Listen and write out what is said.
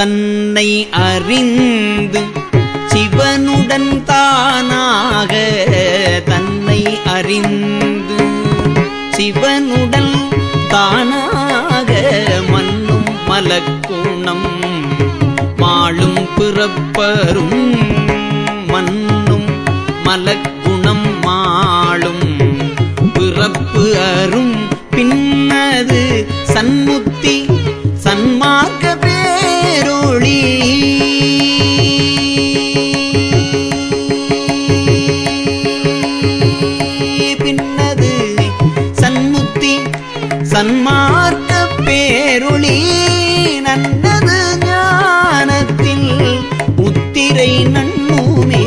தன்னை அறிந்து சிவனுடன் தானாக தன்னை அறிந்து சிவனுடன் தானாக மண்ணும் மலக்குணம் மாளும் பிறப்பரும் மண்ணும் மலக்குணம் மாளும் பிறப்பு அரும் பின்னது சன்முத்தி சன்மார்க்க பேருளி நன்னது ஞானத்தில் உத்திரை நன்னூனே.